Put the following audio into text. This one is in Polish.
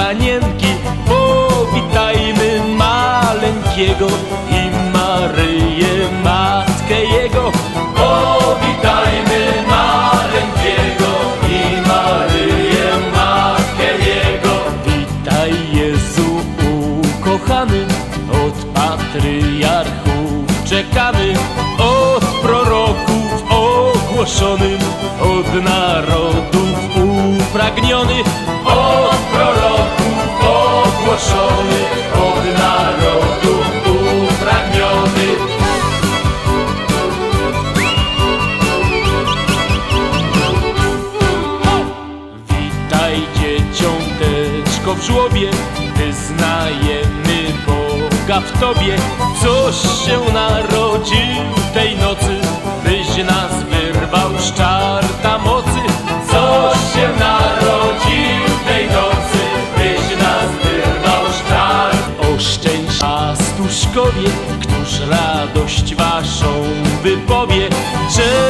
Panienki. Powitajmy maleńkiego i Maryję, matkę Jego. Powitajmy maleńkiego i Maryję, matkę Jego. Witaj Jezu ukochany, od patriarchów czekany, od proroków ogłoszonym, od narodów w żłobie, wyznajemy Boga w Tobie, coś się narodził tej nocy, byś nas wyrwał z czarta mocy. Coś się narodził tej nocy, byś nas wyrwał z czart. Oszczędź pastuszkowie, któż radość waszą wypowie, czego